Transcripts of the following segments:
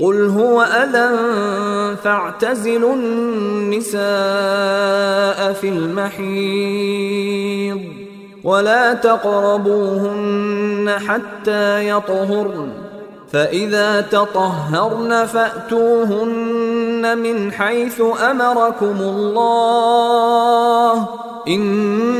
قل هو أذى فاعتزلوا النساء في المحيض ولا تقربوهن حتى يطهرن فإذا تطهرن فأتوهن من حيث أمركم الله إن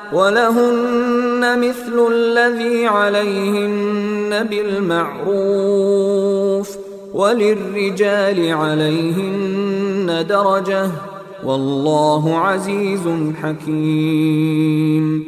ولهن مثل الذي عليهن بالمعروف وللرجال عليهن درجة والله عزيز حكيم